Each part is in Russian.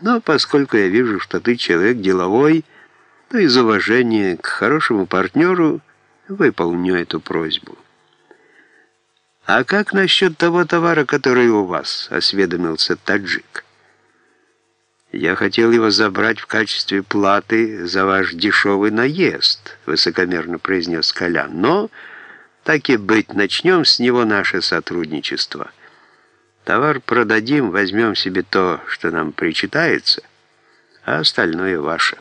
Но поскольку я вижу, что ты человек деловой, то из уважения к хорошему партнеру выполню эту просьбу. «А как насчет того товара, который у вас?» — осведомился таджик. «Я хотел его забрать в качестве платы за ваш дешевый наезд», — высокомерно произнес Колян. «Но, так и быть, начнем с него наше сотрудничество». Товар продадим, возьмем себе то, что нам причитается, а остальное ваше.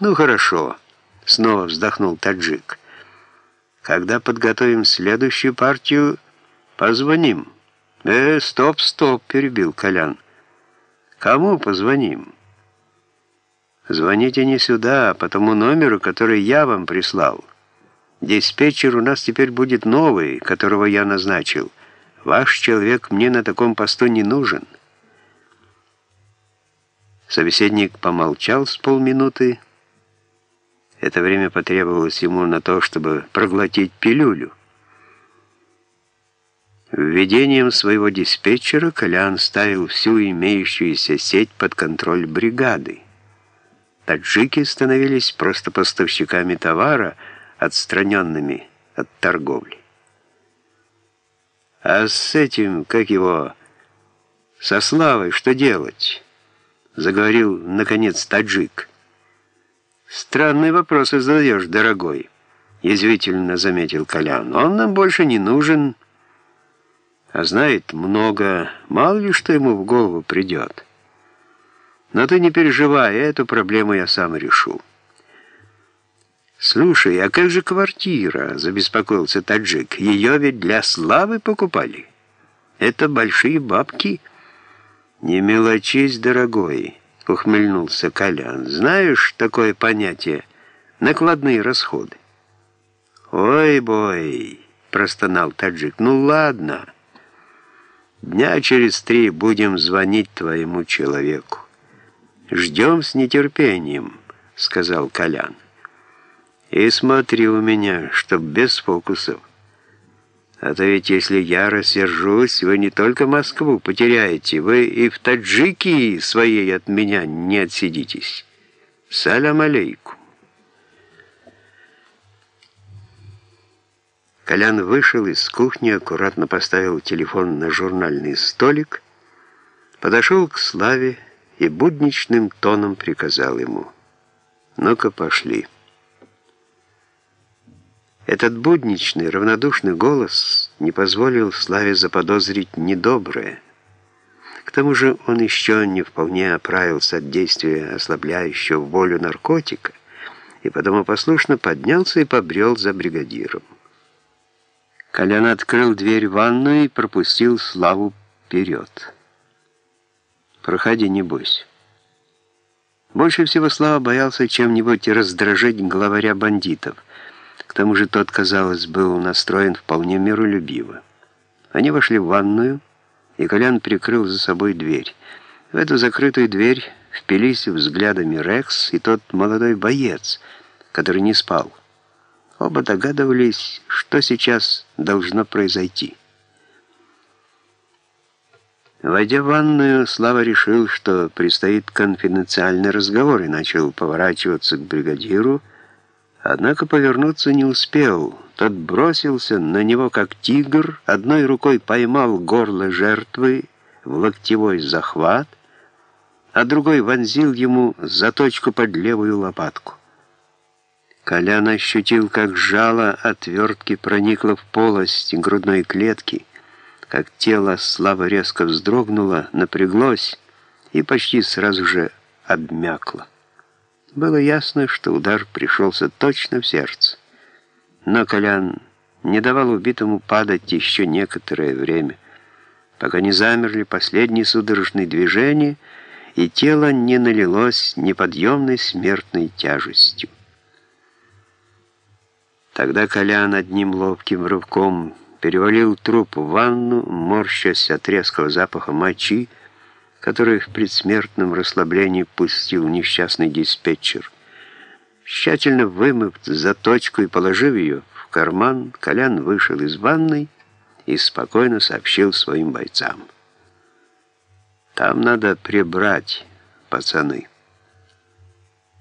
Ну хорошо, снова вздохнул таджик. Когда подготовим следующую партию, позвоним. Э, стоп, стоп, перебил Колян. Кому позвоним? Звоните не сюда, а по тому номеру, который я вам прислал. Диспетчер у нас теперь будет новый, которого я назначил. Ваш человек мне на таком посту не нужен. Собеседник помолчал с полминуты. Это время потребовалось ему на то, чтобы проглотить пилюлю. Введением своего диспетчера Колян ставил всю имеющуюся сеть под контроль бригады. Таджики становились просто поставщиками товара, отстраненными от торговли. А с этим, как его, со Славой что делать? Заговорил, наконец, таджик. Странные вопросы задаешь, дорогой, язвительно заметил Колян. Он нам больше не нужен, а знает много, мало ли что ему в голову придет. Но ты не переживай, эту проблему я сам решу. «Слушай, а как же квартира?» — забеспокоился таджик. «Ее ведь для славы покупали. Это большие бабки». «Не мелочись, дорогой», — ухмыльнулся Колян. «Знаешь такое понятие? Накладные расходы». «Ой-бой», — простонал таджик. «Ну ладно. Дня через три будем звонить твоему человеку». «Ждем с нетерпением», — сказал Колян. И смотри у меня, чтоб без фокусов. А то ведь если я рассержусь, вы не только Москву потеряете, вы и в Таджикии своей от меня не отсидитесь. Салям алейкум. Колян вышел из кухни, аккуратно поставил телефон на журнальный столик, подошел к Славе и будничным тоном приказал ему «Ну-ка, пошли». Этот будничный, равнодушный голос не позволил Славе заподозрить недоброе. К тому же он еще не вполне оправился от действия ослабляющего волю наркотика, и потому послушно поднялся и побрел за бригадиром. Колян открыл дверь в ванную и пропустил Славу вперед. «Проходи, не бойся». Больше всего Слава боялся чем-нибудь раздражить главаря бандитов — к тому же тот, казалось, был настроен вполне миролюбиво. Они вошли в ванную, и Колян прикрыл за собой дверь. В эту закрытую дверь впились взглядами Рекс и тот молодой боец, который не спал. Оба догадывались, что сейчас должно произойти. Войдя в ванную, Слава решил, что предстоит конфиденциальный разговор, и начал поворачиваться к бригадиру, Однако повернуться не успел. Тот бросился на него, как тигр, одной рукой поймал горло жертвы в локтевой захват, а другой вонзил ему заточку под левую лопатку. Колян ощутил, как жало отвертки проникло в полость грудной клетки, как тело слабо резко вздрогнуло, напряглось и почти сразу же обмякло. Было ясно, что удар пришелся точно в сердце. Но Колян не давал убитому падать еще некоторое время, пока не замерли последние судорожные движения, и тело не налилось неподъемной смертной тяжестью. Тогда Колян одним ловким рывком перевалил труп в ванну, морщась от резкого запаха мочи, который в предсмертном расслаблении пустил несчастный диспетчер. Тщательно вымыв заточку и положив ее в карман, Колян вышел из ванной и спокойно сообщил своим бойцам. «Там надо прибрать, пацаны.